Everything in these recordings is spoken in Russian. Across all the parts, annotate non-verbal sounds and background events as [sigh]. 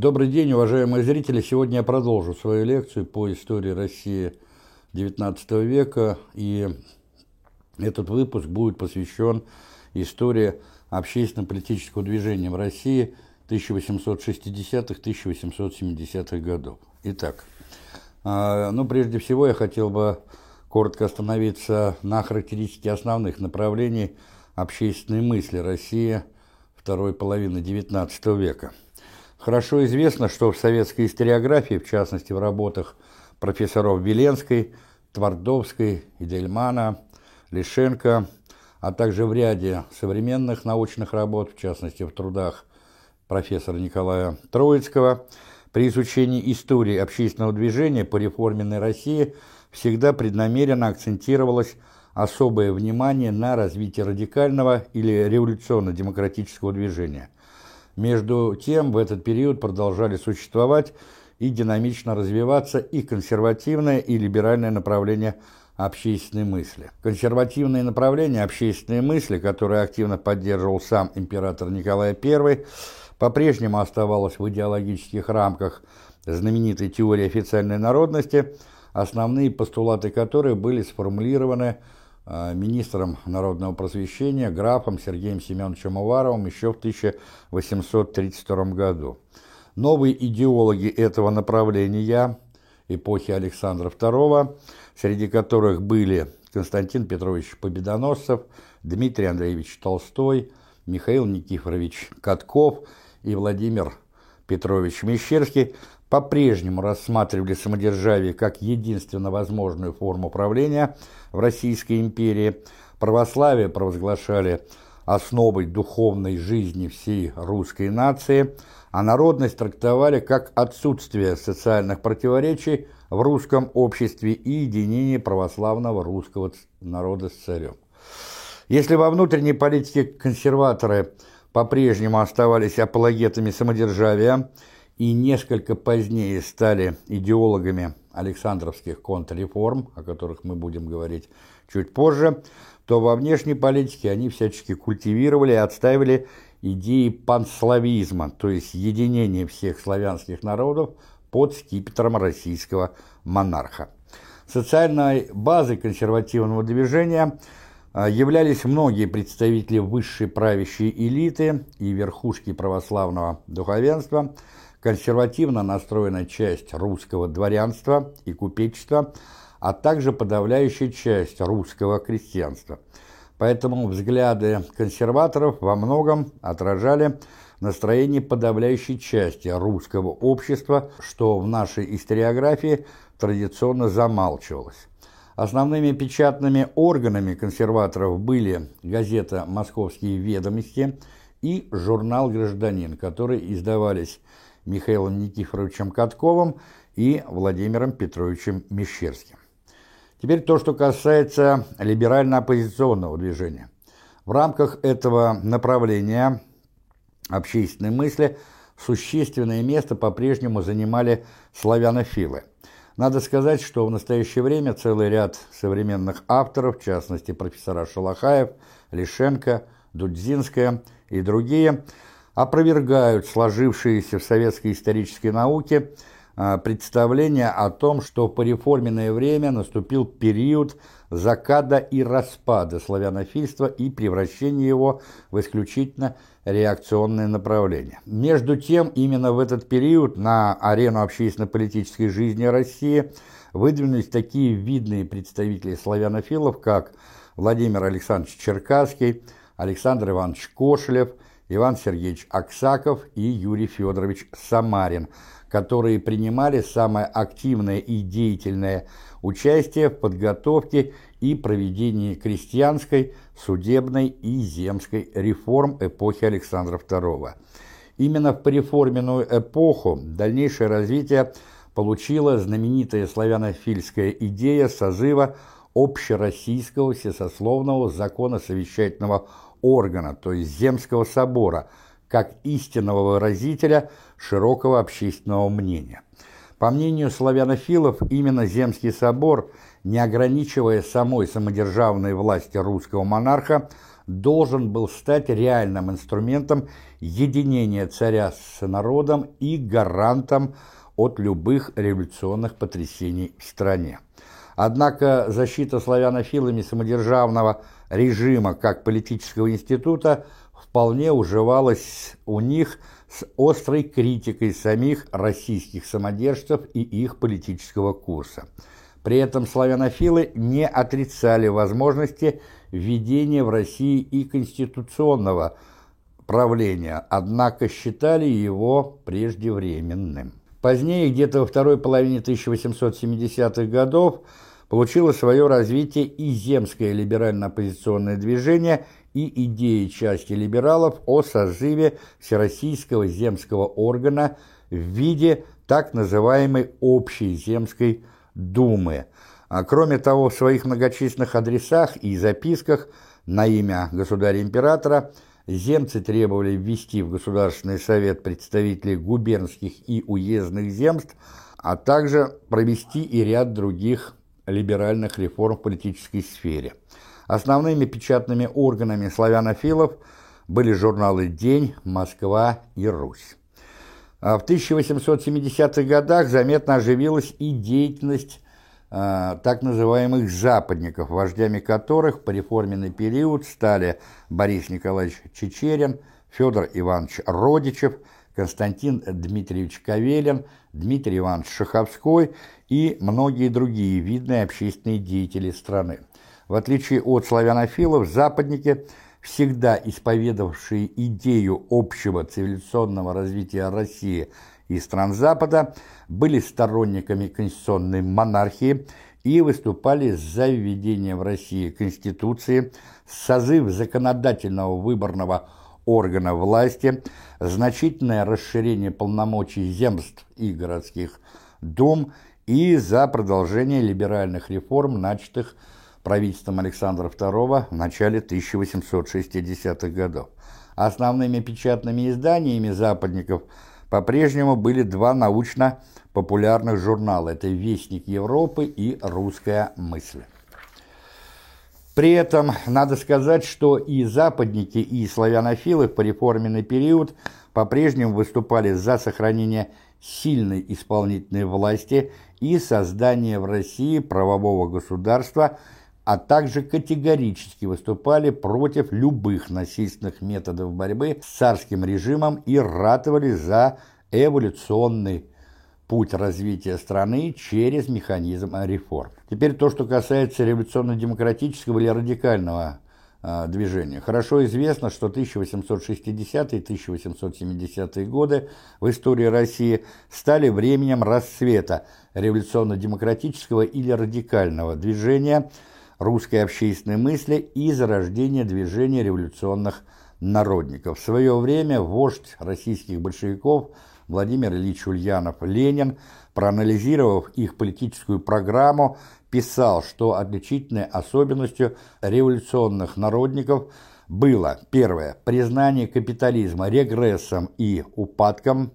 Добрый день, уважаемые зрители! Сегодня я продолжу свою лекцию по истории России XIX века, и этот выпуск будет посвящен истории общественно-политического движения в России 1860-1870-х годов. Итак, а, ну, прежде всего я хотел бы коротко остановиться на характеристике основных направлений общественной мысли России второй половины XIX века – Хорошо известно, что в советской историографии, в частности в работах профессоров Веленской, Твардовской, Идельмана, Лишенко, а также в ряде современных научных работ, в частности в трудах профессора Николая Троицкого, при изучении истории общественного движения по реформенной России всегда преднамеренно акцентировалось особое внимание на развитие радикального или революционно-демократического движения – между тем, в этот период продолжали существовать и динамично развиваться и консервативное, и либеральное направление общественной мысли. Консервативные направления общественной мысли, которые активно поддерживал сам император Николай I, по-прежнему оставалось в идеологических рамках знаменитой теории официальной народности, основные постулаты которой были сформулированы министром народного просвещения графом Сергеем Семеновичем Уваровым еще в 1832 году. Новые идеологи этого направления эпохи Александра II, среди которых были Константин Петрович Победоносцев, Дмитрий Андреевич Толстой, Михаил Никифорович Катков и Владимир Петрович Мещерский, по-прежнему рассматривали самодержавие как единственно возможную форму правления в Российской империи, православие провозглашали основой духовной жизни всей русской нации, а народность трактовали как отсутствие социальных противоречий в русском обществе и единение православного русского народа с царем. Если во внутренней политике консерваторы по-прежнему оставались апологетами самодержавия, и несколько позднее стали идеологами Александровских контрреформ, о которых мы будем говорить чуть позже, то во внешней политике они всячески культивировали и отстаивали идеи панславизма, то есть единение всех славянских народов под скипетром российского монарха. Социальной базой консервативного движения а, являлись многие представители высшей правящей элиты и верхушки православного духовенства – консервативно настроенная часть русского дворянства и купечества, а также подавляющая часть русского крестьянства. Поэтому взгляды консерваторов во многом отражали настроение подавляющей части русского общества, что в нашей историографии традиционно замалчивалось. Основными печатными органами консерваторов были газета «Московские ведомости» и журнал «Гражданин», которые издавались Михаилом Никифоровичем Катковым и Владимиром Петровичем Мещерским. Теперь то, что касается либерально-оппозиционного движения. В рамках этого направления общественной мысли существенное место по-прежнему занимали славянофилы. Надо сказать, что в настоящее время целый ряд современных авторов, в частности профессора Шалахаев, Лишенко, Дудзинская и другие – опровергают сложившиеся в советской исторической науке а, представление о том, что в пореформенное время наступил период закада и распада славянофильства и превращения его в исключительно реакционное направление. Между тем, именно в этот период на арену общественно-политической жизни России выдвинулись такие видные представители славянофилов, как Владимир Александрович Черкасский, Александр Иванович Кошелев – Иван Сергеевич Аксаков и Юрий Федорович Самарин, которые принимали самое активное и деятельное участие в подготовке и проведении крестьянской, судебной и земской реформ эпохи Александра II. Именно в преформенную эпоху дальнейшее развитие получила знаменитая славянофильская идея созыва общероссийского всесословного закона совещательного органа, то есть Земского собора, как истинного выразителя широкого общественного мнения. По мнению славянофилов, именно Земский собор, не ограничивая самой самодержавной власти русского монарха, должен был стать реальным инструментом единения царя с народом и гарантом от любых революционных потрясений в стране. Однако защита славянофилами самодержавного режима как политического института вполне уживалась у них с острой критикой самих российских самодержцев и их политического курса. При этом славянофилы не отрицали возможности введения в России и конституционного правления, однако считали его преждевременным. Позднее, где-то во второй половине 1870-х годов, получило свое развитие и земское либерально-оппозиционное движение и идеи части либералов о созыве Всероссийского земского органа в виде так называемой Общей земской думы. А кроме того, в своих многочисленных адресах и записках на имя государя-императора земцы требовали ввести в Государственный совет представителей губернских и уездных земств, а также провести и ряд других либеральных реформ в политической сфере. Основными печатными органами славянофилов были журналы «День», «Москва» и «Русь». А в 1870-х годах заметно оживилась и деятельность э, так называемых «западников», вождями которых по реформенный период стали Борис Николаевич Чечерин, Федор Иванович Родичев, Константин Дмитриевич Кавелин, Дмитрий Иванович Шаховской и многие другие видные общественные деятели страны. В отличие от славянофилов, западники, всегда исповедовавшие идею общего цивилизационного развития России и стран Запада, были сторонниками конституционной монархии и выступали за введение в России Конституции, созыв законодательного выборного органа власти, значительное расширение полномочий земств и городских дум и за продолжение либеральных реформ, начатых правительством Александра II в начале 1860-х годов. Основными печатными изданиями западников по-прежнему были два научно-популярных журнала – это «Вестник Европы» и «Русская мысль». При этом надо сказать, что и западники, и славянофилы в пореформенный период по-прежнему выступали за сохранение сильной исполнительной власти и создание в России правового государства, а также категорически выступали против любых насильственных методов борьбы с царским режимом и ратовали за эволюционный путь развития страны через механизм реформ. Теперь то, что касается революционно-демократического или радикального движения. Хорошо известно, что 1860-1870-е годы в истории России стали временем расцвета революционно-демократического или радикального движения русской общественной мысли и зарождения движения революционных народников. В свое время вождь российских большевиков Владимир Ильич Ульянов Ленин, проанализировав их политическую программу, писал, что отличительной особенностью революционных народников было, первое, признание капитализма регрессом и упадком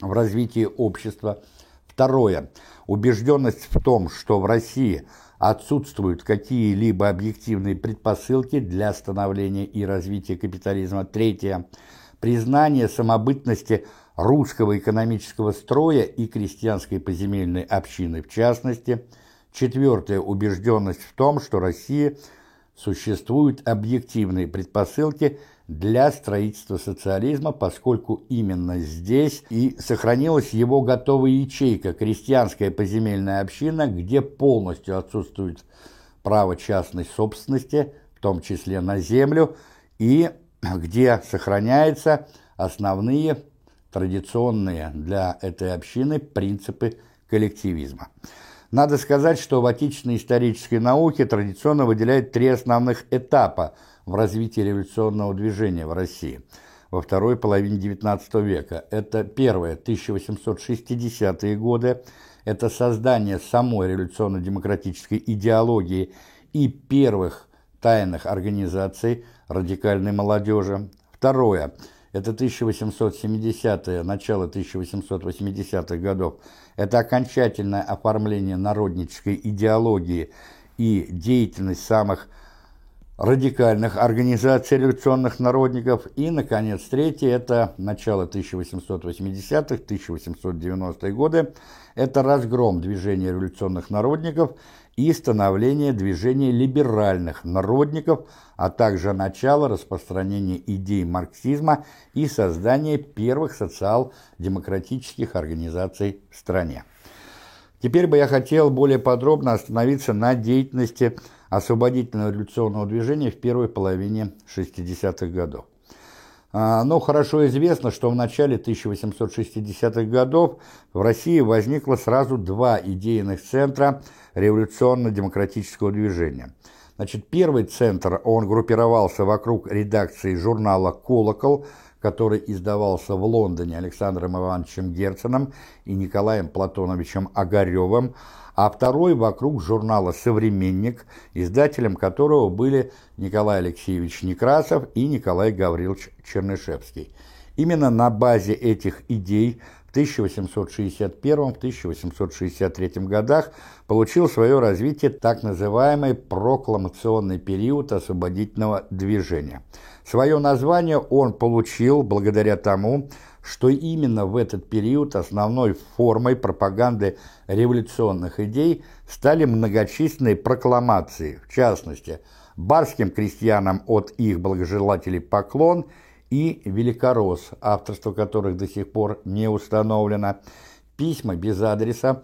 в развитии общества, второе, убежденность в том, что в России отсутствуют какие-либо объективные предпосылки для становления и развития капитализма, третье, признание самобытности русского экономического строя и крестьянской поземельной общины в частности – Четвертая убежденность в том, что России существуют объективные предпосылки для строительства социализма, поскольку именно здесь и сохранилась его готовая ячейка, крестьянская поземельная община, где полностью отсутствует право частной собственности, в том числе на землю, и где сохраняются основные традиционные для этой общины принципы коллективизма. Надо сказать, что в отечественной исторической науке традиционно выделяют три основных этапа в развитии революционного движения в России во второй половине XIX века. Это первое, 1860-е годы, это создание самой революционно-демократической идеологии и первых тайных организаций радикальной молодежи. Второе, это 1870-е, начало 1880-х годов, это окончательное оформление народнической идеологии и деятельность самых радикальных организаций революционных народников. И, наконец, третье – это начало 1880-х, 1890-е годы. Это разгром движения революционных народников и становление движения либеральных народников, а также начало распространения идей марксизма и создание первых социал-демократических организаций в стране. Теперь бы я хотел более подробно остановиться на деятельности освободительного революционного движения в первой половине 60-х годов. А, Но хорошо известно, что в начале 1860-х годов в России возникло сразу два идейных центра революционно-демократического движения. Значит, первый центр, он группировался вокруг редакции журнала «Колокол», который издавался в Лондоне Александром Ивановичем Герценом и Николаем Платоновичем Огаревым, а второй вокруг журнала «Современник», издателем которого были Николай Алексеевич Некрасов и Николай Гаврилович Чернышевский. Именно на базе этих идей в 1861-1863 годах получил свое развитие так называемый прокламационный период освободительного движения. Свое название он получил благодаря тому, что именно в этот период основной формой пропаганды революционных идей стали многочисленные прокламации, в частности, барским крестьянам от их благожелателей поклон и великорос, авторство которых до сих пор не установлено, письма без адреса,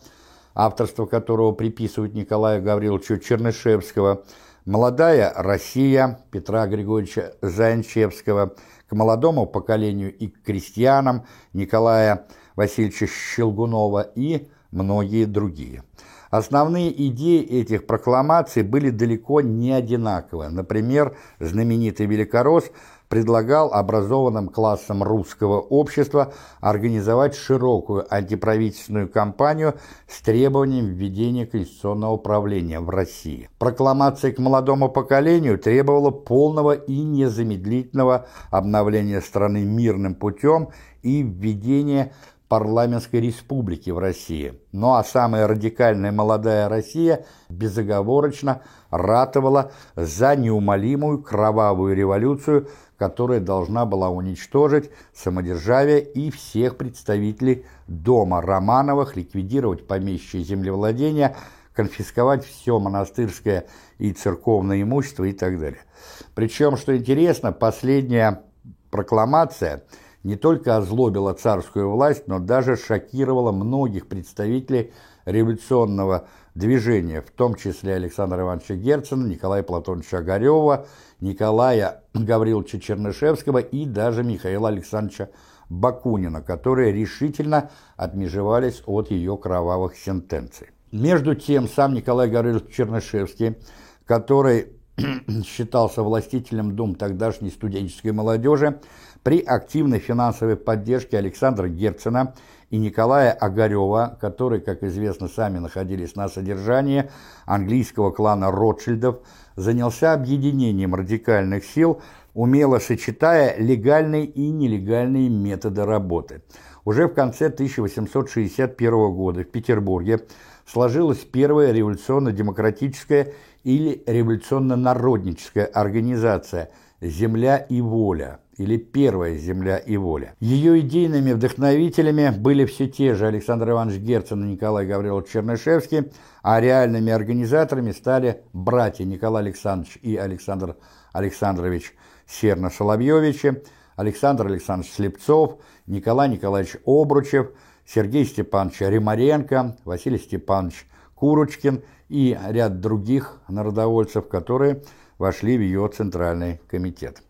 авторство которого приписывают Николаю Гавриловичу Чернышевского, «Молодая Россия» Петра Григорьевича Занчевского – к молодому поколению и к крестьянам Николая Васильевича Щелгунова и многие другие. Основные идеи этих прокламаций были далеко не одинаковы. Например, знаменитый Великорос – предлагал образованным классам русского общества организовать широкую антиправительственную кампанию с требованием введения конституционного управления в России. Прокламация к молодому поколению требовала полного и незамедлительного обновления страны мирным путем и введения парламентской республики в России. Ну а самая радикальная молодая Россия безоговорочно ратовала за неумолимую кровавую революцию, которая должна была уничтожить самодержавие и всех представителей дома Романовых, ликвидировать помещичье землевладения, конфисковать все монастырское и церковное имущество и так далее. Причем, что интересно, последняя прокламация не только озлобила царскую власть, но даже шокировала многих представителей революционного движения, в том числе Александра Ивановича Герцена, Николая Платоновича Огарева, Николая Гавриловича Чернышевского и даже Михаила Александровича Бакунина, которые решительно отмежевались от ее кровавых сентенций. Между тем, сам Николай Гаврилович Чернышевский, который [clears throat] считался властителем дум тогдашней студенческой молодежи, при активной финансовой поддержке Александра Герцена и Николая Огарева, которые, как известно, сами находились на содержании английского клана Ротшильдов, занялся объединением радикальных сил, умело сочетая легальные и нелегальные методы работы. Уже в конце 1861 года в Петербурге сложилась первая революционно-демократическая или революционно-народническая организация «Земля и воля», или «Первая земля и воля». Ее идейными вдохновителями были все те же Александр Иванович Герцен и Николай Гаврилович Чернышевский, а реальными организаторами стали братья Николай Александрович и Александр Александрович Серно-Соловьевичи, Александр Александрович Слепцов, Николай Николаевич Обручев, Сергей Степанович Римаренко, Василий Степанович Курочкин и ряд других народовольцев, которые вошли в ее центральный комитет.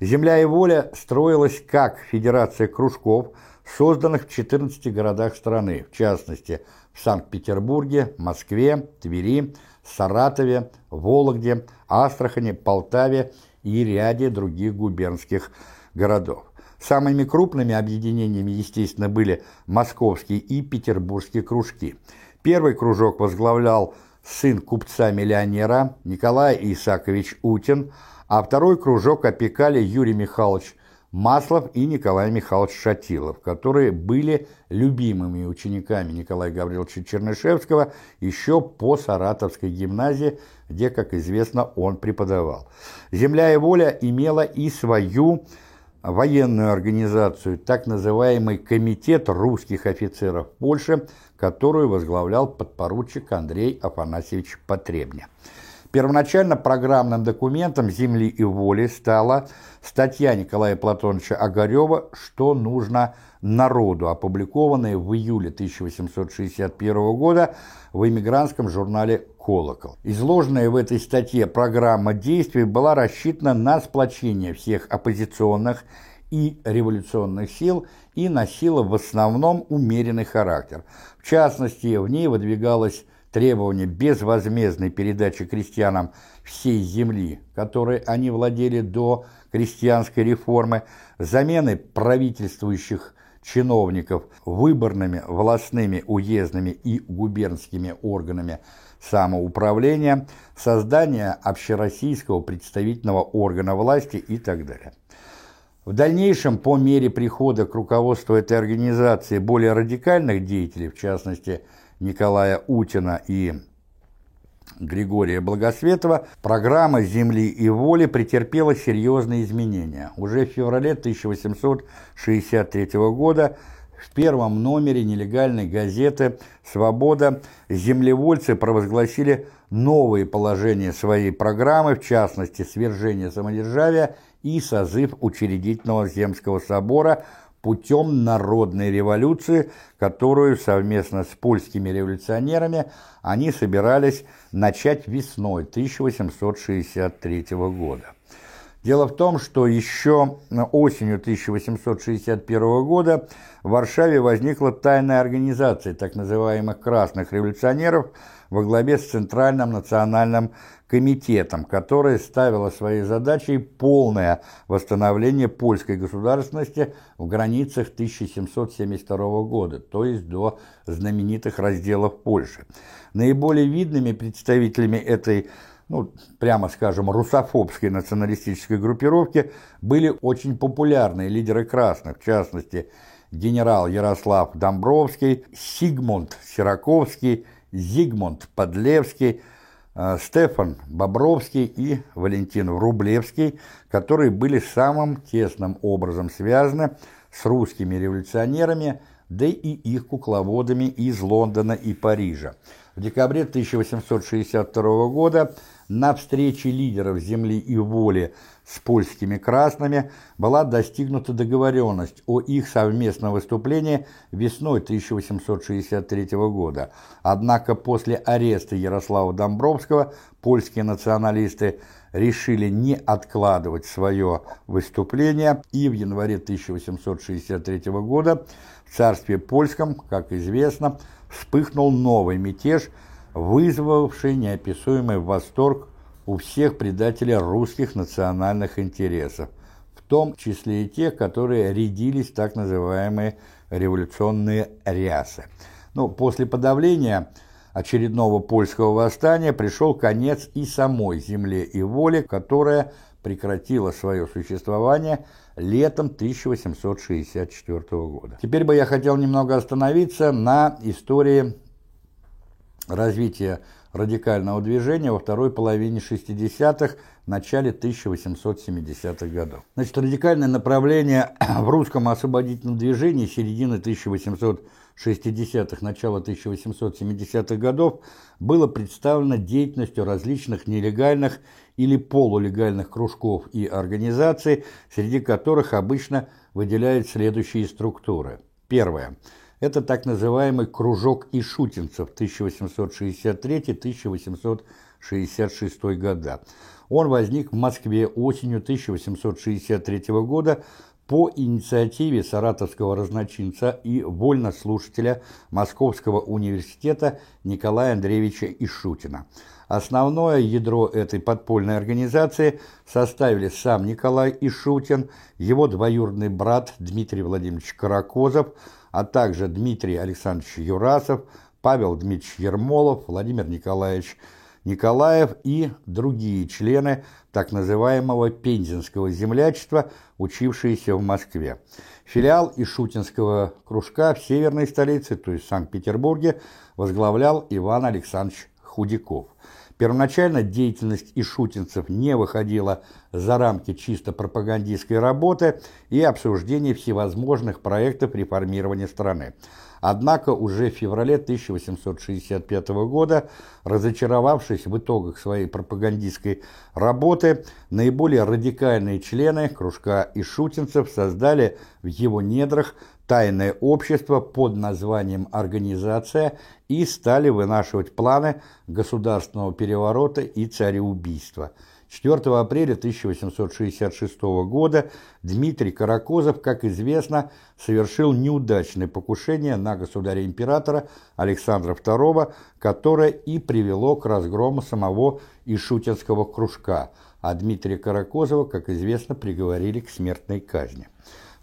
«Земля и воля» строилась как федерация кружков, созданных в 14 городах страны, в частности, в Санкт-Петербурге, Москве, Твери, Саратове, Вологде, Астрахани, Полтаве и ряде других губернских городов. Самыми крупными объединениями, естественно, были московские и петербургские кружки. Первый кружок возглавлял сын купца-миллионера Николай Исакович Утин, а второй кружок опекали Юрий Михайлович Маслов и Николай Михайлович Шатилов, которые были любимыми учениками Николая Гавриловича Чернышевского еще по Саратовской гимназии, где, как известно, он преподавал. «Земля и воля» имела и свою военную организацию, так называемый Комитет русских офицеров Польши, которую возглавлял подпоручик Андрей Афанасьевич Потребня. Первоначально программным документом «Земли и воли» стала статья Николая Платоновича Огарева «Что нужно народу», опубликованная в июле 1861 года в эмигрантском журнале «Колокол». Изложенная в этой статье программа действий была рассчитана на сплочение всех оппозиционных и революционных сил и носила в основном умеренный характер. В частности, в ней выдвигалось требование безвозмездной передачи крестьянам всей земли, которой они владели до крестьянской реформы, замены правительствующих чиновников выборными властными уездными и губернскими органами самоуправления, создание общероссийского представительного органа власти и так далее. В дальнейшем, по мере прихода к руководству этой организации более радикальных деятелей, в частности Николая Утина и Григория Благосветова, программа «Земли и воли» претерпела серьезные изменения. Уже в феврале 1863 года в первом номере нелегальной газеты «Свобода» землевольцы провозгласили новые положения своей программы, в частности, свержение самодержавия и созыв учредительного Земского собора путем народной революции, которую совместно с польскими революционерами они собирались начать весной 1863 года. Дело в том, что еще осенью 1861 года в Варшаве возникла тайная организация так называемых «красных революционеров» во главе с Центральным национальным комитетом, которая ставила своей задачей полное восстановление польской государственности в границах 1772 года, то есть до знаменитых разделов Польши. Наиболее видными представителями этой ну, прямо скажем, русофобской националистической группировки были очень популярные лидеры красных, в частности, генерал Ярослав Домбровский, Сигмунд Сираковский, Зигмунд Подлевский, Стефан Бобровский и Валентин Врублевский, которые были самым тесным образом связаны с русскими революционерами, да и их кукловодами из Лондона и Парижа. В декабре 1862 года на встрече лидеров земли и воли с польскими красными была достигнута договоренность о их совместном выступлении весной 1863 года. Однако после ареста Ярослава Домбровского польские националисты решили не откладывать свое выступление и в январе 1863 года в царстве польском, как известно, вспыхнул новый мятеж – вызвавший неописуемый восторг у всех предателей русских национальных интересов, в том числе и тех, которые рядились так называемые революционные рясы. Но после подавления очередного польского восстания пришел конец и самой земле и воле, которая прекратила свое существование летом 1864 года. Теперь бы я хотел немного остановиться на истории развития радикального движения во второй половине 60-х, начале 1870-х годов. Значит, радикальное направление [clears throat] в русском освободительном движении середины 1860-х, начала 1870-х годов было представлено деятельностью различных нелегальных или полулегальных кружков и организаций, среди которых обычно выделяют следующие структуры. Первое – это так называемый кружок ишутинцев 1863-1866 года. Он возник в Москве осенью 1863 года по инициативе саратовского разночинца и вольнослушателя Московского университета Николая Андреевича Ишутина. Основное ядро этой подпольной организации составили сам Николай Ишутин, его двоюродный брат Дмитрий Владимирович Каракозов, а также Дмитрий Александрович Юрасов, Павел Дмитриевич Ермолов, Владимир Николаевич Николаев и другие члены так называемого Пензенского землячества, учившиеся в Москве. Филиал Ишутинского кружка в северной столице, то есть Санкт-Петербурге, возглавлял Иван Александрович Худяков. Первоначально деятельность ишутинцев не выходила за рамки чисто пропагандистской работы и обсуждения всевозможных проектов реформирования страны. Однако уже в феврале 1865 года, разочаровавшись в итогах своей пропагандистской работы, наиболее радикальные члены кружка ишутинцев создали в его недрах тайное общество под названием «Организация» и стали вынашивать планы государственного переворота и цареубийства. 4 апреля 1866 года Дмитрий Каракозов, как известно, совершил неудачное покушение на государя-императора Александра II, которое и привело к разгрому самого Ишутинского кружка, а Дмитрия Каракозова, как известно, приговорили к смертной казни.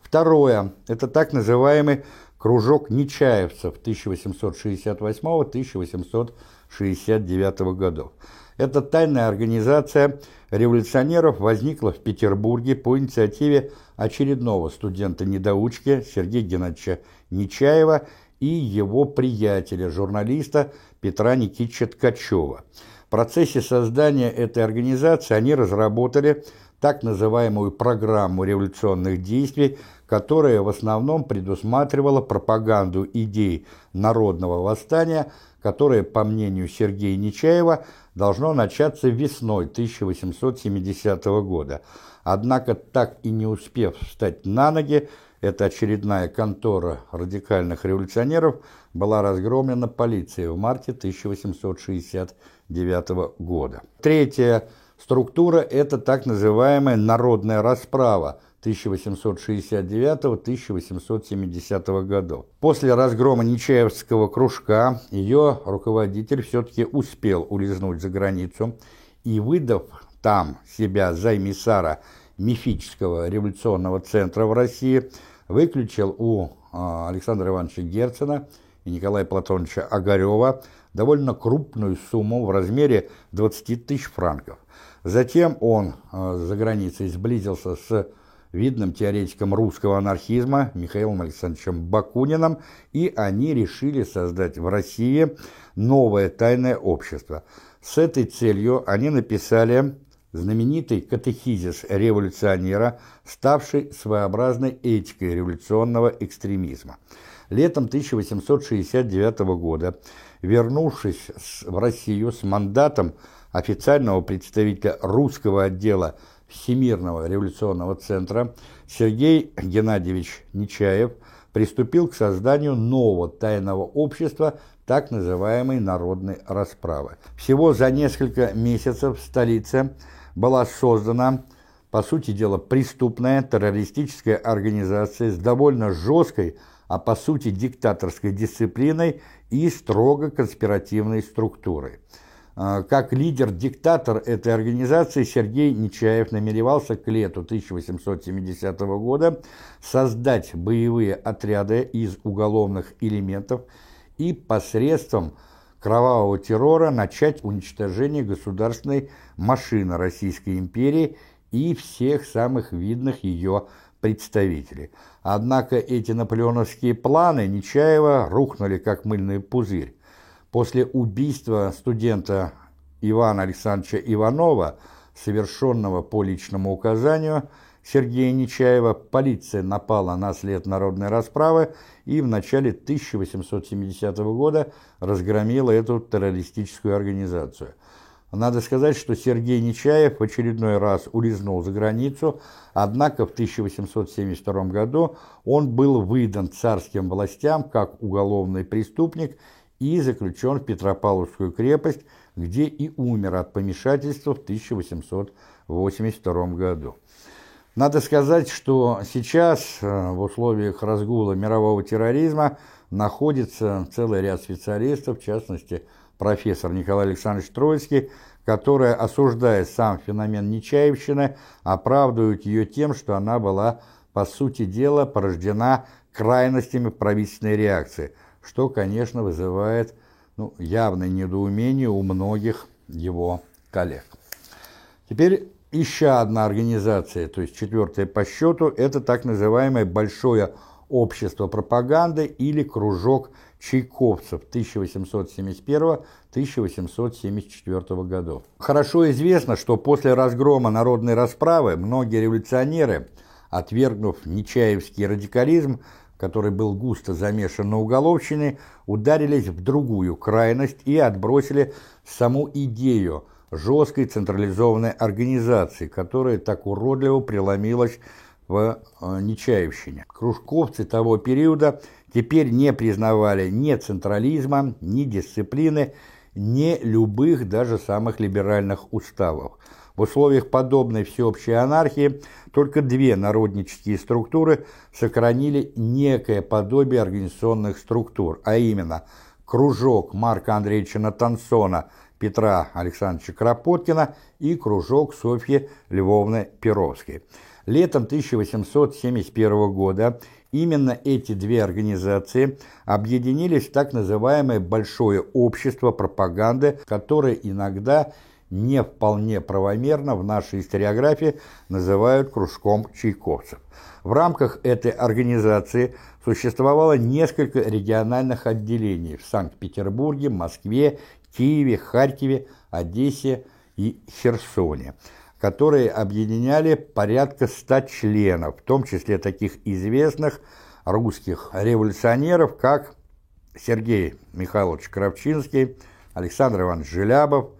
Второе – это так называемый кружок нечаевцев 1868-1869 годов. Эта тайная организация революционеров возникла в Петербурге по инициативе очередного студента-недоучки Сергея Геннадьевича Нечаева и его приятеля, журналиста Петра Никитича Ткачева. В процессе создания этой организации они разработали так называемую программу революционных действий, которая в основном предусматривала пропаганду идей народного восстания, которое, по мнению Сергея Нечаева, должно начаться весной 1870 года. Однако, так и не успев встать на ноги, эта очередная контора радикальных революционеров была разгромлена полицией в марте 1869 года. Третья структура – это так называемая народная расправа, 1869-1870 годов. После разгрома Нечаевского кружка ее руководитель все-таки успел улизнуть за границу и, выдав там себя за эмиссара мифического революционного центра в России, выключил у а, Александра Ивановича Герцена и Николая Платоновича Огарева довольно крупную сумму в размере 20 тысяч франков. Затем он а, за границей сблизился с видным теоретиком русского анархизма Михаилом Александровичем Бакуниным, и они решили создать в России новое тайное общество. С этой целью они написали знаменитый катехизис революционера, ставший своеобразной этикой революционного экстремизма. Летом 1869 года, вернувшись в Россию с мандатом официального представителя русского отдела Всемирного революционного центра Сергей Геннадьевич Нечаев приступил к созданию нового тайного общества, так называемой народной расправы. Всего за несколько месяцев в столице была создана, по сути дела, преступная террористическая организация с довольно жесткой, а по сути диктаторской дисциплиной и строго конспиративной структурой. А, как лидер-диктатор этой организации Сергей Нечаев намеревался к лету 1870 года создать боевые отряды из уголовных элементов и посредством кровавого террора начать уничтожение государственной машины Российской империи и всех самых видных ее представителей. Однако эти наполеоновские планы Нечаева рухнули как мыльный пузырь. После убийства студента Ивана Александровича Иванова, совершенного по личному указанию Сергея Нечаева, полиция напала на след народной расправы и в начале 1870 года разгромила эту террористическую организацию. Надо сказать, что Сергей Нечаев в очередной раз улизнул за границу, однако в 1872 году он был выдан царским властям как уголовный преступник и заключен в Петропавловскую крепость, где и умер от помешательства в 1882 году. Надо сказать, что сейчас э, в условиях разгула мирового терроризма находится целый ряд специалистов, в частности, профессор Николай Александрович Троицкий, который, осуждая сам феномен Нечаевщины, оправдывает ее тем, что она была, по сути дела, порождена крайностями правительственной реакции – что, конечно, вызывает ну, явное недоумение у многих его коллег. Теперь еще одна организация, то есть четвертая по счету, это так называемое Большое общество пропаганды или кружок чайковцев 1871-1874 годов. Хорошо известно, что после разгрома народной расправы многие революционеры, отвергнув нечаевский радикализм, который был густо замешан на уголовщине, ударились в другую крайность и отбросили саму идею жесткой централизованной организации, которая так уродливо преломилась в э, Нечаевщине. Кружковцы того периода теперь не признавали ни централизма, ни дисциплины, ни любых, даже самых либеральных уставов. В условиях подобной всеобщей анархии только две народнические структуры сохранили некое подобие организационных структур, а именно кружок Марка Андреевича Натансона – Петра Александровича Кропоткина и кружок Софьи Львовны Перовской. Летом 1871 года именно эти две организации объединились в так называемое «Большое общество пропаганды», которое иногда не вполне правомерно в нашей историографии называют кружком чайковцев. В рамках этой организации существовало несколько региональных отделений в Санкт-Петербурге, Москве, Киеве, Харькове, Одессе и Херсоне, которые объединяли порядка ста членов, в том числе таких известных русских революционеров, как Сергей Михайлович Кравчинский, Александр Иванович Желябов,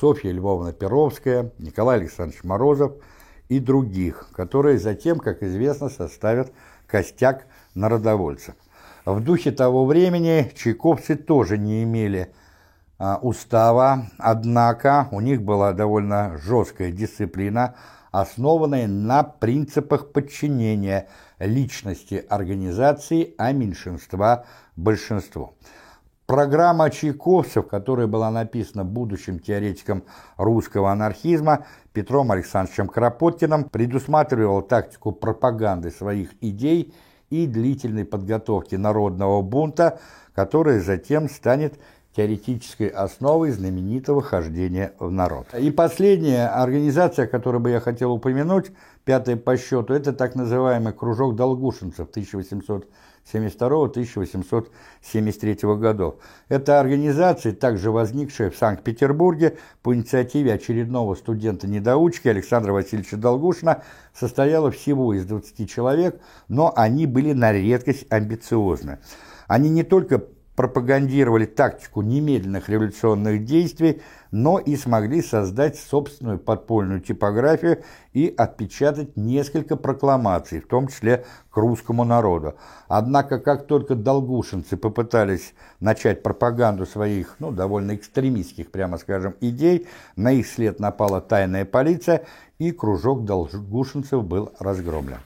Софья Львовна Перовская, Николай Александрович Морозов и других, которые затем, как известно, составят костяк народовольцев. В духе того времени чайковцы тоже не имели устава, однако у них была довольно жесткая дисциплина, основанная на принципах подчинения личности организации, а меньшинства большинству. Программа чайковцев, которая была написана будущим теоретиком русского анархизма Петром Александровичем Кропоткиным, предусматривала тактику пропаганды своих идей и длительной подготовки народного бунта, которая затем станет теоретической основой знаменитого хождения в народ. И последняя организация, которую бы я хотел упомянуть, пятая по счету, это так называемый кружок долгушинцев 1872-1873 годов. Это организация, также возникшая в Санкт-Петербурге по инициативе очередного студента-недоучки Александра Васильевича Долгушина, состояла всего из 20 человек, но они были на редкость амбициозны. Они не только пропагандировали тактику немедленных революционных действий, но и смогли создать собственную подпольную типографию и отпечатать несколько прокламаций, в том числе к русскому народу. Однако, как только долгушинцы попытались начать пропаганду своих, ну, довольно экстремистских, прямо скажем, идей, на их след напала тайная полиция, и кружок долгушинцев был разгромлен.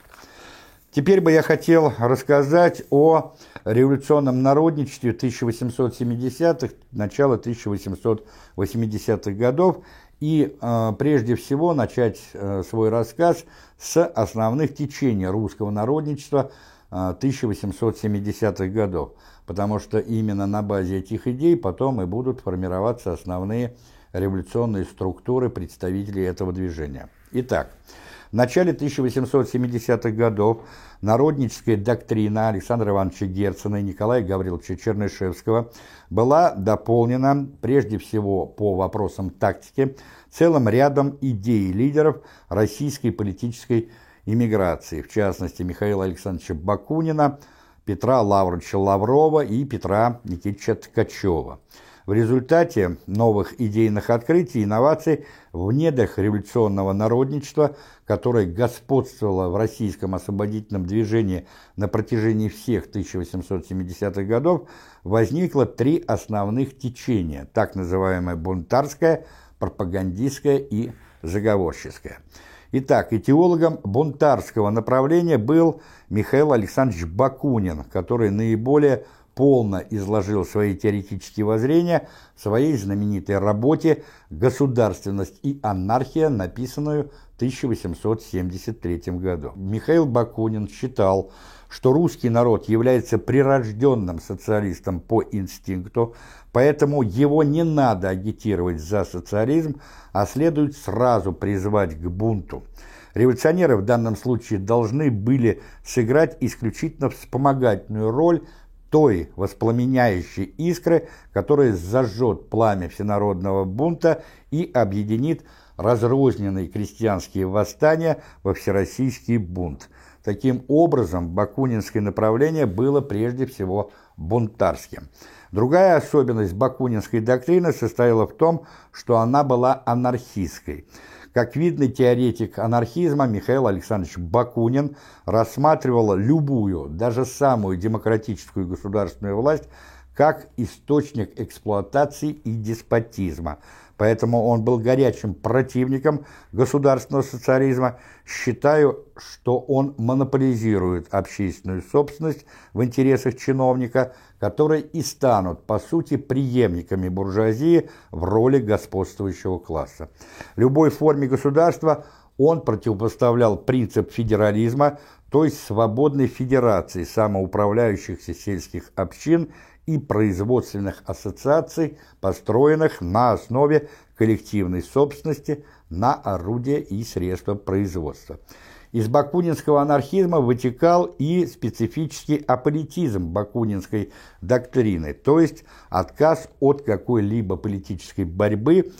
Теперь бы я хотел рассказать о революционном народничестве 1870-х, начала 1880-х годов и э, прежде всего начать э, свой рассказ с основных течений русского народничества э, 1870-х годов, потому что именно на базе этих идей потом и будут формироваться основные революционные структуры представителей этого движения. Итак, в начале 1870-х годов народническая доктрина Александра Ивановича Герцена и Николая Гавриловича Чернышевского была дополнена, прежде всего по вопросам тактики, целым рядом идей лидеров российской политической иммиграции, в частности Михаила Александровича Бакунина, Петра Лавровича Лаврова и Петра Никитича Ткачева. В результате новых идейных открытий и инноваций в недрах революционного народничества, которое господствовало в российском освободительном движении на протяжении всех 1870-х годов, возникло три основных течения, так называемое бунтарское, пропагандистское и заговорческое. Итак, этиологом бунтарского направления был Михаил Александрович Бакунин, который наиболее полно изложил свои теоретические воззрения в своей знаменитой работе «Государственность и анархия», написанную в 1873 году. Михаил Бакунин считал, что русский народ является прирожденным социалистом по инстинкту, поэтому его не надо агитировать за социализм, а следует сразу призвать к бунту. Революционеры в данном случае должны были сыграть исключительно вспомогательную роль той воспламеняющей искры, которая зажжет пламя всенародного бунта и объединит разрозненные крестьянские восстания во всероссийский бунт. Таким образом, бакунинское направление было прежде всего бунтарским. Другая особенность бакунинской доктрины состояла в том, что она была анархистской. Как видно, теоретик анархизма Михаил Александрович Бакунин рассматривал любую, даже самую демократическую государственную власть как источник эксплуатации и деспотизма – поэтому он был горячим противником государственного социализма, считаю, что он монополизирует общественную собственность в интересах чиновника, которые и станут, по сути, преемниками буржуазии в роли господствующего класса. Любой форме государства он противопоставлял принцип федерализма, то есть свободной федерации самоуправляющихся сельских общин и производственных ассоциаций, построенных на основе коллективной собственности на орудия и средства производства. Из бакунинского анархизма вытекал и специфический аполитизм бакунинской доктрины, то есть отказ от какой-либо политической борьбы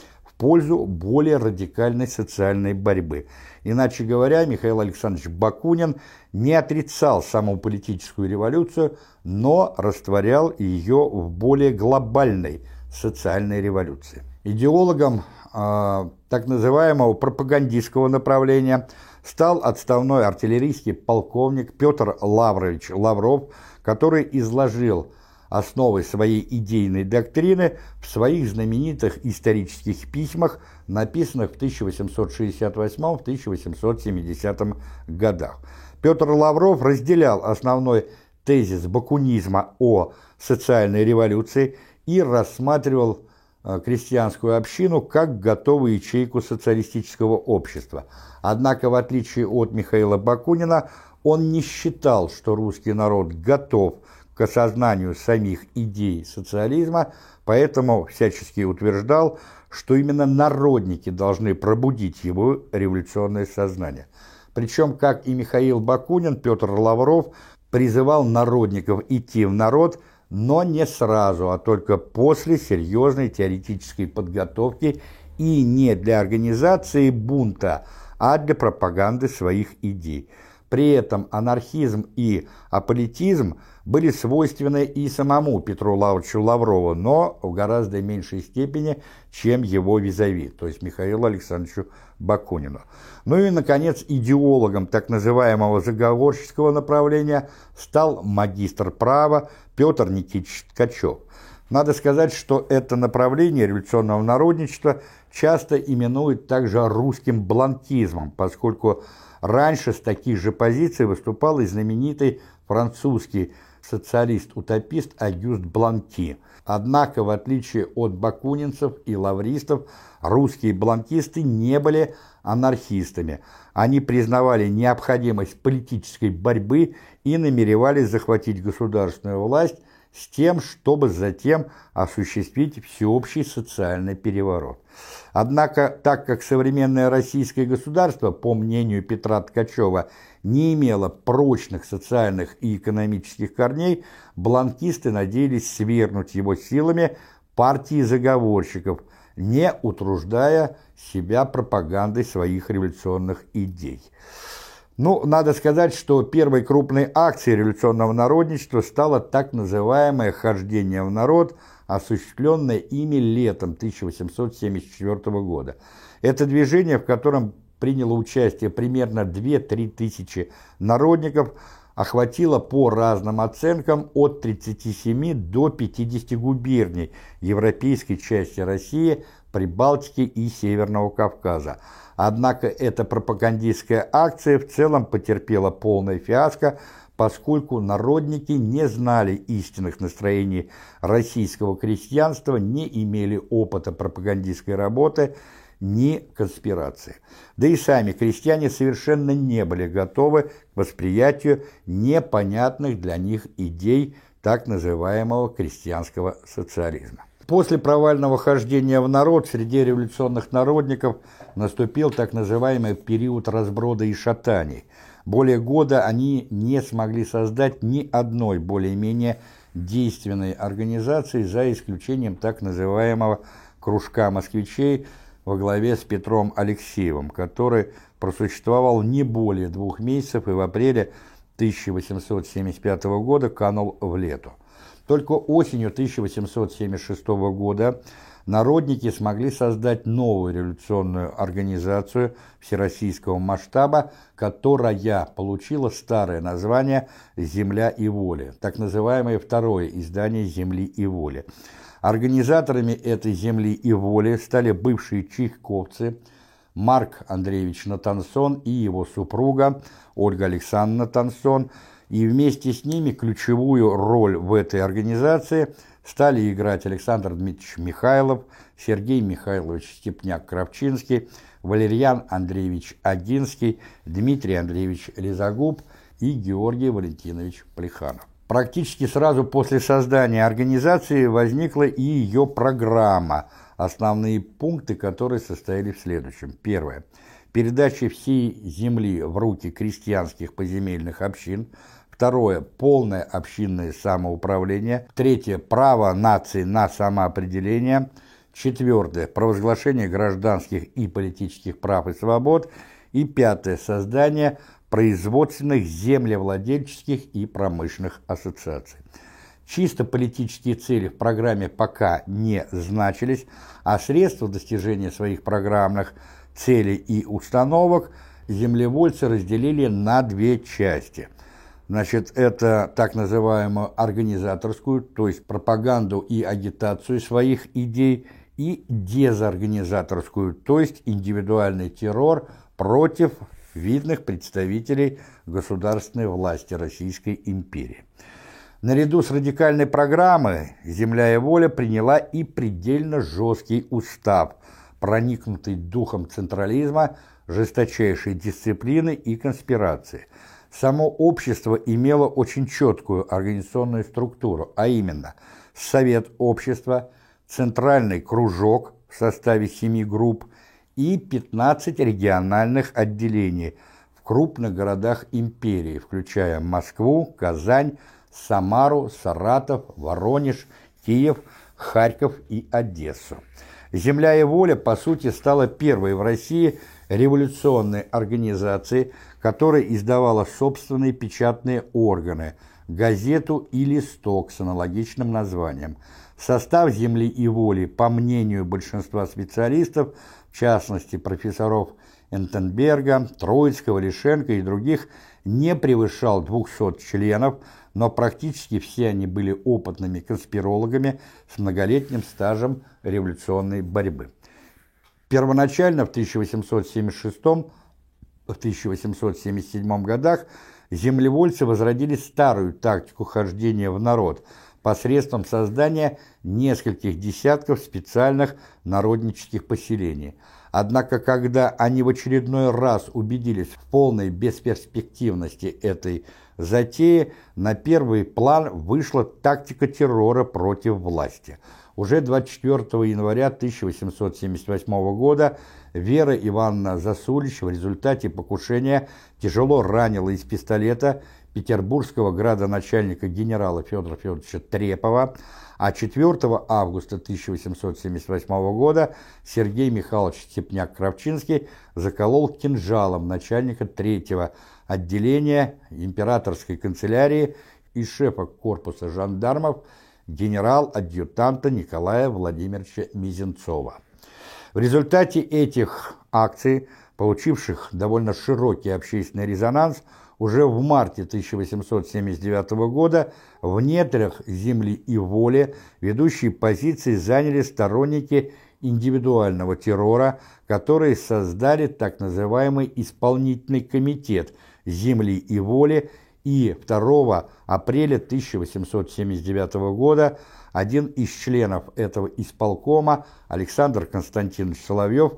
пользу более радикальной социальной борьбы. Иначе говоря, Михаил Александрович Бакунин не отрицал саму политическую революцию, но растворял ее в более глобальной социальной революции. Идеологом э, так называемого пропагандистского направления стал отставной артиллерийский полковник Петр Лаврович Лавров, который изложил основы своей идейной доктрины в своих знаменитых исторических письмах, написанных в 1868-1870 годах. Петр Лавров разделял основной тезис бакунизма о социальной революции и рассматривал э, крестьянскую общину как готовую ячейку социалистического общества. Однако, в отличие от Михаила Бакунина, он не считал, что русский народ готов осознанию самих идей социализма, поэтому всячески утверждал, что именно народники должны пробудить его революционное сознание. Причем, как и Михаил Бакунин, Петр Лавров призывал народников идти в народ, но не сразу, а только после серьезной теоретической подготовки и не для организации бунта, а для пропаганды своих идей. При этом анархизм и аполитизм были свойственны и самому Петру Лавровичу Лаврову, но в гораздо меньшей степени, чем его визави, то есть Михаилу Александровичу Бакунину. Ну и, наконец, идеологом так называемого заговорческого направления стал магистр права Петр Никитич Ткачев. Надо сказать, что это направление революционного народничества часто именуют также русским бланкизмом, поскольку Раньше с таких же позиций выступал и знаменитый французский социалист-утопист Агюст Бланки. Однако, в отличие от бакунинцев и лавристов, русские бланкисты не были анархистами. Они признавали необходимость политической борьбы и намеревались захватить государственную власть с тем, чтобы затем осуществить всеобщий социальный переворот. Однако, так как современное российское государство, по мнению Петра Ткачева, не имело прочных социальных и экономических корней, бланкисты надеялись свергнуть его силами партии заговорщиков, не утруждая себя пропагандой своих революционных идей. Ну, надо сказать, что первой крупной акцией революционного народничества стало так называемое «хождение в народ», осуществленное ими летом 1874 года. Это движение, в котором приняло участие примерно 2-3 тысячи народников, охватило по разным оценкам от 37 до 50 губерний европейской части России, Прибалтики и Северного Кавказа. Однако эта пропагандистская акция в целом потерпела полное фиаско, поскольку народники не знали истинных настроений российского крестьянства, не имели опыта пропагандистской работы, ни конспирации. Да и сами крестьяне совершенно не были готовы к восприятию непонятных для них идей так называемого крестьянского социализма. После провального хождения в народ среди революционных народников наступил так называемый период разброда и шатаний. Более года они не смогли создать ни одной более-менее действенной организации, за исключением так называемого «кружка москвичей» во главе с Петром Алексеевым, который просуществовал не более двух месяцев и в апреле 1875 года канул в лету. Только осенью 1876 года народники смогли создать новую революционную организацию всероссийского масштаба, которая получила старое название «Земля и воля», так называемое второе издание «Земли и воли». Организаторами этой «Земли и воли» стали бывшие чайковцы Марк Андреевич Натансон и его супруга Ольга Александровна Натансон – и вместе с ними ключевую роль в этой организации стали играть Александр Дмитриевич Михайлов, Сергей Михайлович Степняк-Кравчинский, Валерьян Андреевич Агинский, Дмитрий Андреевич Лизагуб и Георгий Валентинович Плеханов. Практически сразу после создания организации возникла и ее программа, основные пункты которой состояли в следующем. Первое. Передача всей земли в руки крестьянских поземельных общин – Второе – полное общинное самоуправление. Третье – право нации на самоопределение. Четвертое – провозглашение гражданских и политических прав и свобод. И пятое – создание производственных, землевладельческих и промышленных ассоциаций. Чисто политические цели в программе пока не значились, а средства достижения своих программных целей и установок землевольцы разделили на две части – Значит, это так называемую организаторскую, то есть пропаганду и агитацию своих идей, и дезорганизаторскую, то есть индивидуальный террор против видных представителей государственной власти Российской империи. Наряду с радикальной программой «Земля и воля» приняла и предельно жесткий устав, проникнутый духом централизма, жесточайшей дисциплины и конспирации – Само общество имело очень четкую организационную структуру, а именно Совет общества, Центральный кружок в составе семи групп и 15 региональных отделений в крупных городах империи, включая Москву, Казань, Самару, Саратов, Воронеж, Киев, Харьков и Одессу. «Земля и воля» по сути стала первой в России революционной организацией, которая издавала собственные печатные органы, газету и листок с аналогичным названием. Состав «Земли и воли», по мнению большинства специалистов, в частности профессоров Энтенберга, Троицкого, Лишенко и других, не превышал 200 членов, но практически все они были опытными конспирологами с многолетним стажем революционной борьбы. Первоначально в 1876 году в 1877 годах землевольцы возродили старую тактику хождения в народ посредством создания нескольких десятков специальных народнических поселений. Однако, когда они в очередной раз убедились в полной бесперспективности этой затеи, на первый план вышла тактика террора против власти. Уже 24 января 1878 года Вера Ивановна Засулич в результате покушения тяжело ранила из пистолета петербургского градоначальника генерала Федора Федоровича Трепова, а 4 августа 1878 года Сергей Михайлович Степняк-Кравчинский заколол кинжалом начальника третьего отделения императорской канцелярии и шефа корпуса жандармов генерал-адъютанта Николая Владимировича Мизенцова. В результате этих акций, получивших довольно широкий общественный резонанс, уже в марте 1879 года в недрах земли и воли ведущие позиции заняли сторонники индивидуального террора, которые создали так называемый исполнительный комитет земли и воли и 2 апреля 1879 года один из членов этого исполкома, Александр Константинович Соловьев,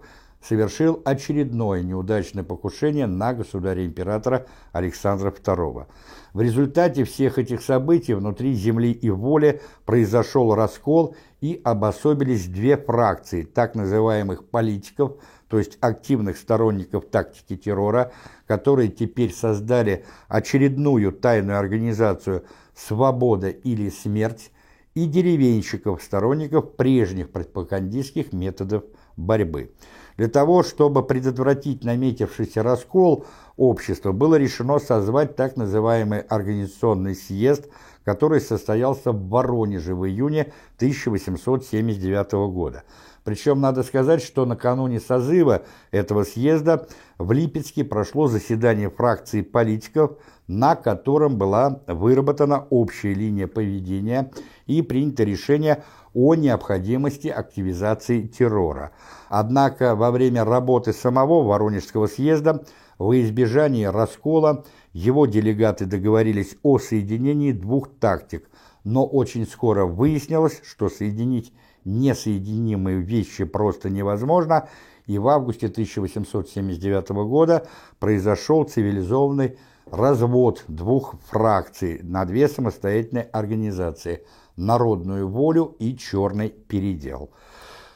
совершил очередное неудачное покушение на государя-императора Александра II. В результате всех этих событий внутри земли и воли произошел раскол и обособились две фракции так называемых политиков, то есть активных сторонников тактики террора, которые теперь создали очередную тайную организацию «Свобода или смерть», и деревенщиков, сторонников прежних пропагандистских методов борьбы. Для того, чтобы предотвратить наметившийся раскол общества, было решено созвать так называемый Организационный съезд, который состоялся в Воронеже в июне 1879 года. Причем надо сказать, что накануне созыва этого съезда в Липецке прошло заседание фракции политиков, на котором была выработана общая линия поведения и принято решение о необходимости активизации террора. Однако во время работы самого Воронежского съезда во избежание раскола его делегаты договорились о соединении двух тактик, но очень скоро выяснилось, что соединить несоединимые вещи просто невозможно, и в августе 1879 года произошел цивилизованный развод двух фракций на две самостоятельные организации – «Народную волю» и «Черный передел».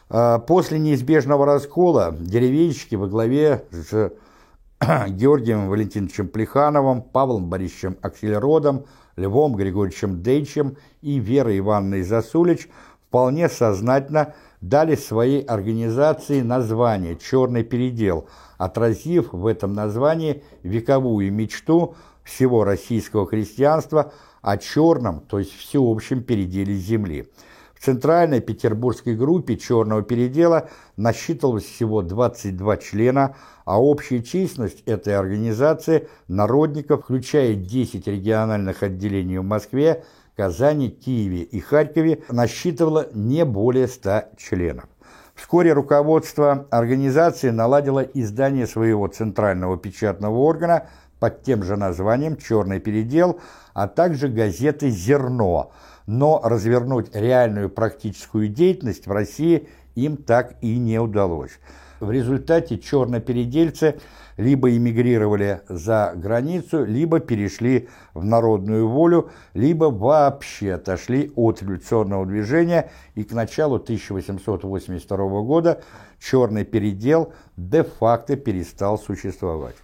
А, после неизбежного раскола деревенщики во главе с [clears throat] Георгием Валентиновичем Плехановым, Павлом Борисовичем Аксельродом, Львом Григорьевичем Дейчем и Верой Ивановной Засулич – вполне сознательно дали своей организации название «Черный передел», отразив в этом названии вековую мечту всего российского христианства о черном, то есть всеобщем переделе земли. В центральной петербургской группе «Черного передела» насчитывалось всего 22 члена, а общая численность этой организации народников, включая 10 региональных отделений в Москве, Казани, Киеве и Харькове насчитывало не более 100 членов. Вскоре руководство организации наладило издание своего центрального печатного органа под тем же названием «Черный передел», а также газеты «Зерно», но развернуть реальную практическую деятельность в России им так и не удалось. В результате чернопередельцы либо эмигрировали за границу, либо перешли в народную волю, либо вообще отошли от революционного движения, и к началу 1882 года черный передел де-факто перестал существовать.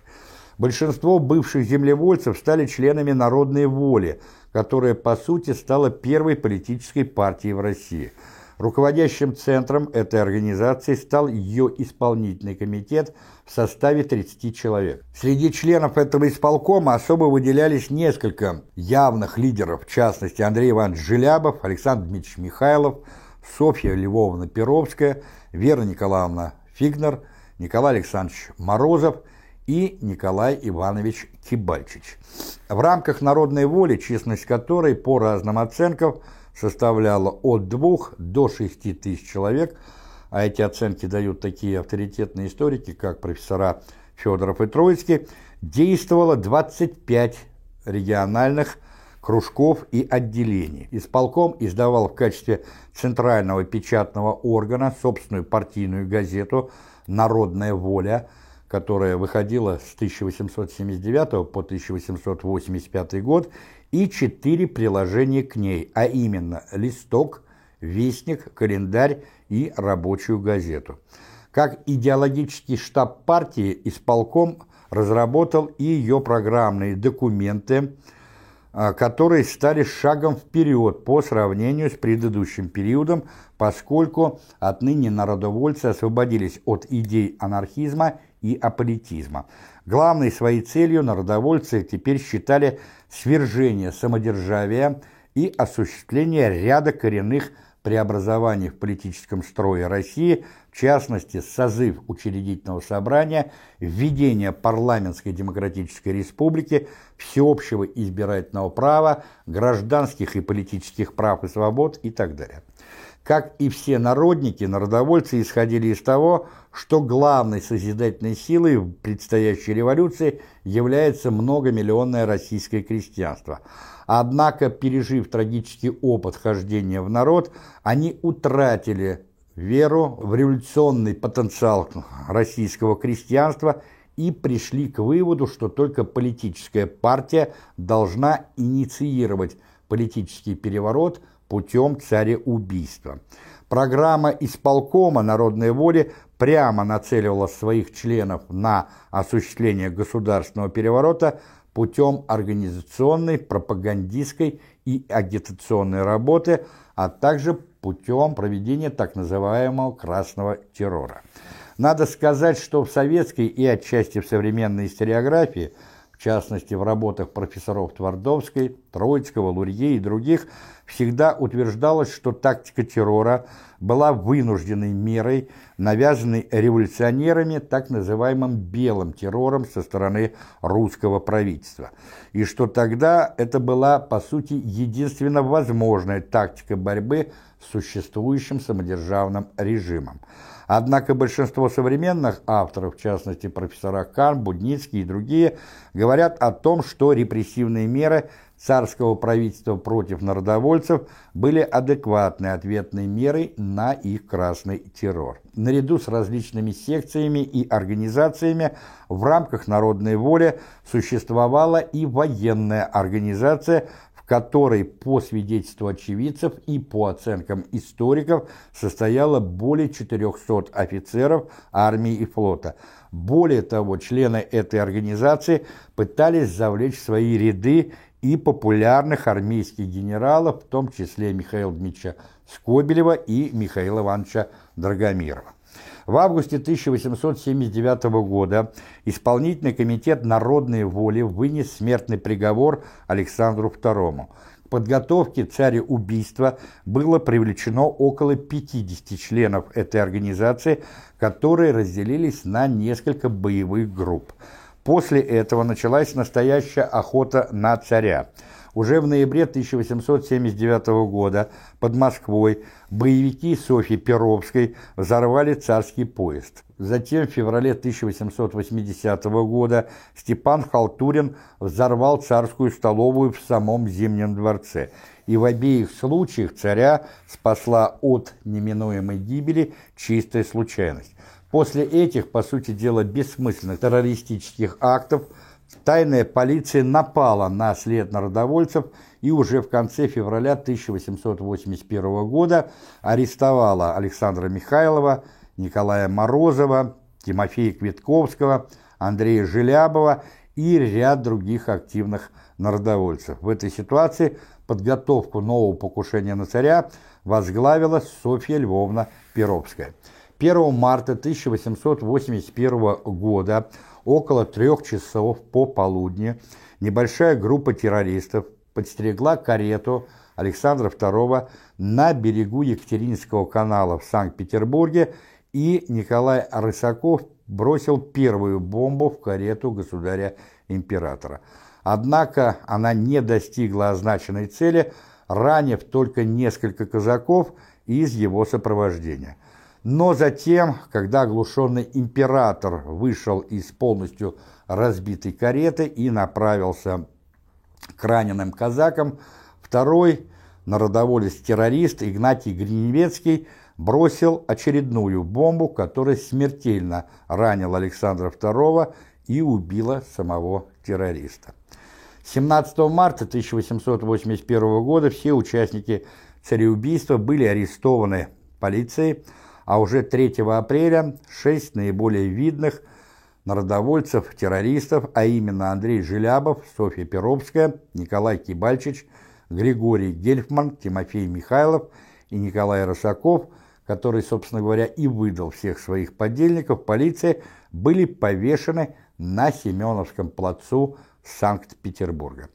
Большинство бывших землевольцев стали членами народной воли, которая по сути стала первой политической партией в России – Руководящим центром этой организации стал ее исполнительный комитет в составе 30 человек. Среди членов этого исполкома особо выделялись несколько явных лидеров, в частности Андрей Иванович Желябов, Александр Дмитриевич Михайлов, Софья Львовна Перовская, Вера Николаевна Фигнер, Николай Александрович Морозов и Николай Иванович Кибальчич. В рамках народной воли, численность которой по разным оценкам – составляла от 2 до 6 тысяч человек, а эти оценки дают такие авторитетные историки, как профессора Федоров и Троицкий, действовало 25 региональных кружков и отделений. Исполком издавал в качестве центрального печатного органа собственную партийную газету «Народная воля», которая выходила с 1879 по 1885 год и четыре приложения к ней, а именно листок, вестник, календарь и рабочую газету. Как идеологический штаб партии исполком разработал и ее программные документы, а, которые стали шагом вперед по сравнению с предыдущим периодом, поскольку отныне народовольцы освободились от идей анархизма и аполитизма. Главной своей целью народовольцы теперь считали свержение самодержавия и осуществление ряда коренных преобразований в политическом строе России, в частности, созыв учредительного собрания, введение парламентской демократической республики, всеобщего избирательного права, гражданских и политических прав и свобод и так далее. Как и все народники, народовольцы исходили из того, что главной созидательной силой в предстоящей революции является многомиллионное российское крестьянство. Однако, пережив трагический опыт хождения в народ, они утратили веру в революционный потенциал российского крестьянства и пришли к выводу, что только политическая партия должна инициировать политический переворот путем цареубийства. Программа исполкома народной воли прямо нацеливала своих членов на осуществление государственного переворота путем организационной, пропагандистской и агитационной работы, а также путем проведения так называемого «красного террора». Надо сказать, что в советской и отчасти в современной историографии – в частности в работах профессоров Твардовской, Троицкого, Лурье и других, всегда утверждалось, что тактика террора была вынужденной мерой, навязанной революционерами так называемым «белым террором» со стороны русского правительства, и что тогда это была, по сути, единственно возможная тактика борьбы с существующим самодержавным режимом. Однако большинство современных авторов, в частности профессора Кан, Будницкий и другие, говорят о том, что репрессивные меры царского правительства против народовольцев были адекватной ответной мерой на их красный террор. Наряду с различными секциями и организациями в рамках народной воли существовала и военная организация – которой по свидетельству очевидцев и по оценкам историков состояло более 400 офицеров армии и флота. Более того, члены этой организации пытались завлечь в свои ряды и популярных армейских генералов, в том числе Михаила Дмитриевича Скобелева и Михаила Ивановича Драгомирова. В августе 1879 года исполнительный комитет народной воли вынес смертный приговор Александру II. К подготовке царя убийства было привлечено около 50 членов этой организации, которые разделились на несколько боевых групп. После этого началась настоящая охота на царя. Уже в ноябре 1879 года под Москвой боевики Софьи Перовской взорвали царский поезд. Затем в феврале 1880 года Степан Халтурин взорвал царскую столовую в самом Зимнем дворце. И в обеих случаях царя спасла от неминуемой гибели чистая случайность. После этих, по сути дела, бессмысленных террористических актов – Тайная полиция напала на след народовольцев и уже в конце февраля 1881 года арестовала Александра Михайлова, Николая Морозова, Тимофея Квитковского, Андрея Желябова и ряд других активных народовольцев. В этой ситуации подготовку нового покушения на царя возглавила Софья Львовна Перовская. 1 марта 1881 года около трех часов по полудни небольшая группа террористов подстерегла карету Александра II на берегу Екатеринского канала в Санкт-Петербурге, и Николай Рысаков бросил первую бомбу в карету государя-императора. Однако она не достигла означенной цели, ранив только несколько казаков из его сопровождения. Но затем, когда оглушенный император вышел из полностью разбитой кареты и направился к раненым казакам, второй народоволец-террорист Игнатий Гриневецкий бросил очередную бомбу, которая смертельно ранила Александра II и убила самого террориста. 17 марта 1881 года все участники цареубийства были арестованы полицией, а уже 3 апреля шесть наиболее видных народовольцев-террористов, а именно Андрей Желябов, Софья Перовская, Николай Кибальчич, Григорий Гельфман, Тимофей Михайлов и Николай Росаков, который, собственно говоря, и выдал всех своих подельников, полиции, были повешены на Семеновском плацу Санкт-Петербурга.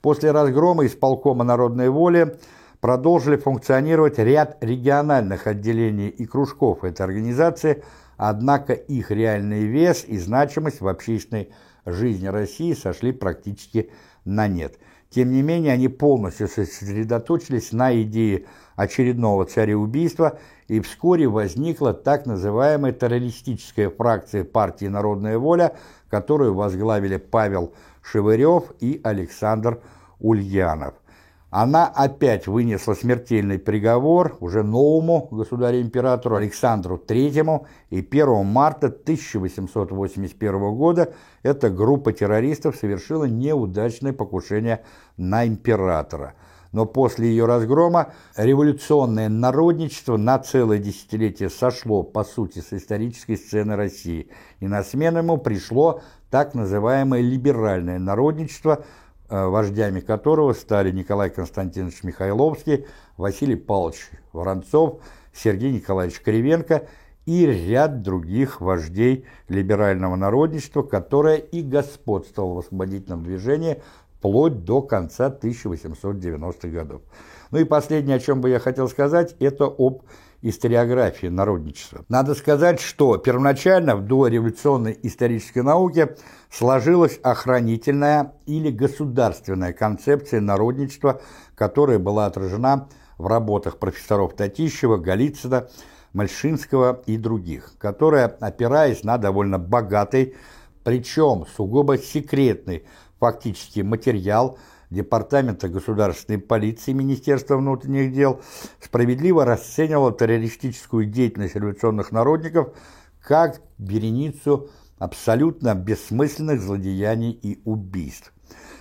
После разгрома исполкома народной воли продолжили функционировать ряд региональных отделений и кружков этой организации, однако их реальный вес и значимость в общественной жизни России сошли практически на нет. Тем не менее, они полностью сосредоточились на идее очередного цареубийства, и вскоре возникла так называемая террористическая фракция партии «Народная воля», которую возглавили Павел Шевырев и Александр Ульянов. Она опять вынесла смертельный приговор уже новому государю-императору Александру III, и 1 марта 1881 года эта группа террористов совершила неудачное покушение на императора. Но после ее разгрома революционное народничество на целое десятилетие сошло, по сути, с исторической сцены России, и на смену ему пришло так называемое либеральное народничество – вождями которого стали Николай Константинович Михайловский, Василий Павлович Воронцов, Сергей Николаевич Кривенко и ряд других вождей либерального народничества, которое и господствовало в освободительном движении вплоть до конца 1890-х годов. Ну и последнее, о чем бы я хотел сказать, это об историографии народничества. Надо сказать, что первоначально в дореволюционной исторической науке сложилась охранительная или государственная концепция народничества, которая была отражена в работах профессоров Татищева, Голицына, Мальшинского и других, которая, опираясь на довольно богатый, причем сугубо секретный фактический материал – Департамента государственной полиции Министерства внутренних дел справедливо расценивал террористическую деятельность революционных народников как вереницу абсолютно бессмысленных злодеяний и убийств.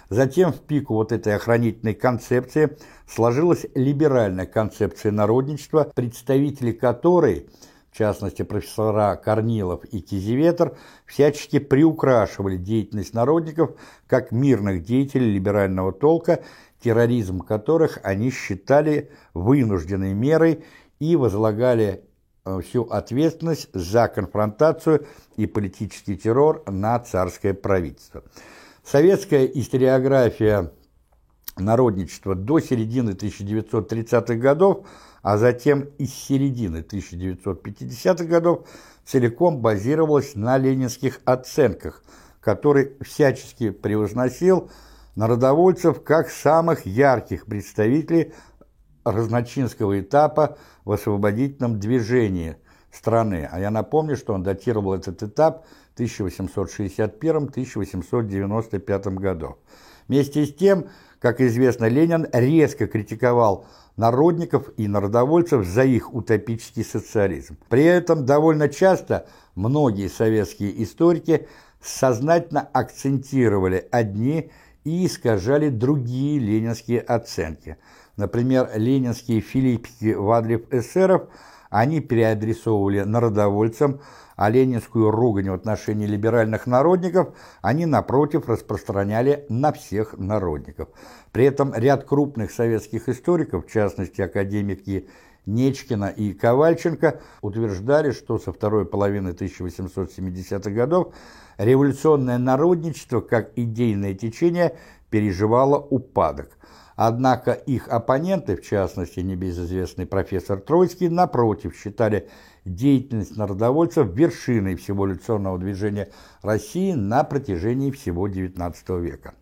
Затем в пику вот этой охранительной концепции сложилась либеральная концепция народничества, представители которой – частности профессора Корнилов и Кизеветер, всячески приукрашивали деятельность народников как мирных деятелей либерального толка, терроризм которых они считали вынужденной мерой и возлагали э, всю ответственность за конфронтацию и политический террор на царское правительство. Советская историография народничества до середины 1930-х годов – а затем из середины 1950-х годов целиком базировалась на ленинских оценках, который всячески превозносил народовольцев как самых ярких представителей разночинского этапа в освободительном движении страны. А я напомню, что он датировал этот этап 1861-1895 годов. Вместе с тем, как известно, Ленин резко критиковал народников и народовольцев за их утопический социализм. При этом довольно часто многие советские историки сознательно акцентировали одни и искажали другие ленинские оценки. Например, ленинские филиппики Вадлев-эсеров они переадресовывали народовольцам, а ленинскую ругань в отношении либеральных народников они, напротив, распространяли на всех народников. При этом ряд крупных советских историков, в частности академики Нечкина и Ковальченко, утверждали, что со второй половины 1870-х годов революционное народничество как идейное течение переживало упадок. Однако их оппоненты, в частности небезызвестный профессор Троицкий, напротив, считали деятельность народовольцев вершиной всего революционного движения России на протяжении всего XIX века.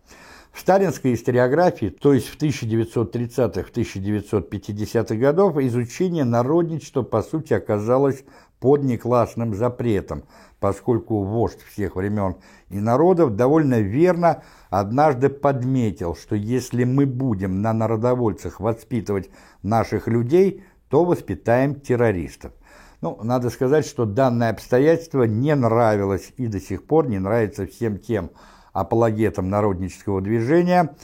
В сталинской историографии, то есть в 1930-1950-х годов, изучение народничества по сути оказалось под неклассным запретом, поскольку вождь всех времен и народов довольно верно однажды подметил, что если мы будем на народовольцах воспитывать наших людей, то воспитаем террористов. Ну, надо сказать, что данное обстоятельство не нравилось и до сих пор не нравится всем тем апологетам народнического движения,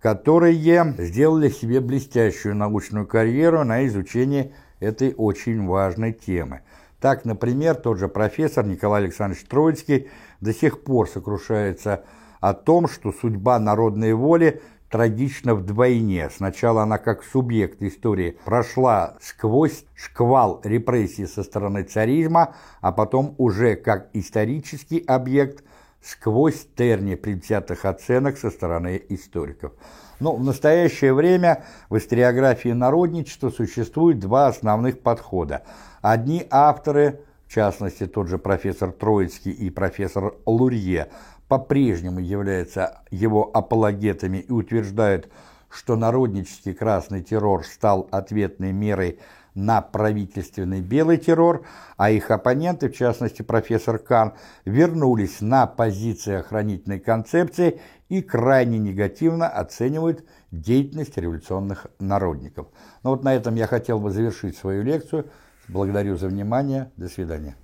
которые сделали себе блестящую научную карьеру на изучении этой очень важной темы. Так, например, тот же профессор Николай Александрович Троицкий до сих пор сокрушается о том, что судьба народной воли – трагично вдвойне. Сначала она как субъект истории прошла сквозь шквал репрессий со стороны царизма, а потом уже как исторический объект сквозь терни предвзятых оценок со стороны историков. Но в настоящее время в историографии народничества существует два основных подхода. Одни авторы, в частности тот же профессор Троицкий и профессор Лурье, по-прежнему являются его апологетами и утверждают, что народнический красный террор стал ответной мерой на правительственный белый террор, а их оппоненты, в частности профессор Кан, вернулись на позиции охранительной концепции и крайне негативно оценивают деятельность революционных народников. Ну вот на этом я хотел бы завершить свою лекцию. Благодарю за внимание. До свидания.